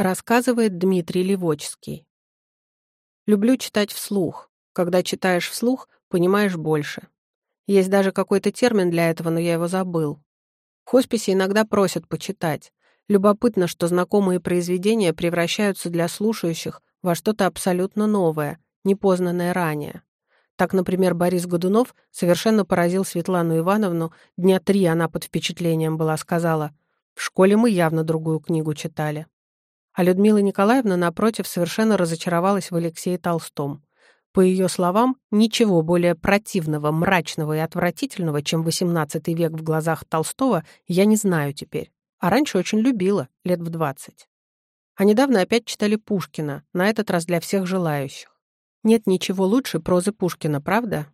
Рассказывает Дмитрий Левочский. Люблю читать вслух. Когда читаешь вслух, понимаешь больше. Есть даже какой-то термин для этого, но я его забыл. В хосписе иногда просят почитать. Любопытно, что знакомые произведения превращаются для слушающих во что-то абсолютно новое, непознанное ранее. Так, например, Борис Годунов совершенно поразил Светлану Ивановну, дня три она под впечатлением была, сказала, «В школе мы явно другую книгу читали». А Людмила Николаевна, напротив, совершенно разочаровалась в Алексее Толстом. По ее словам, ничего более противного, мрачного и отвратительного, чем XVIII век в глазах Толстого, я не знаю теперь. А раньше очень любила, лет в двадцать. А недавно опять читали Пушкина, на этот раз для всех желающих. Нет ничего лучше прозы Пушкина, правда?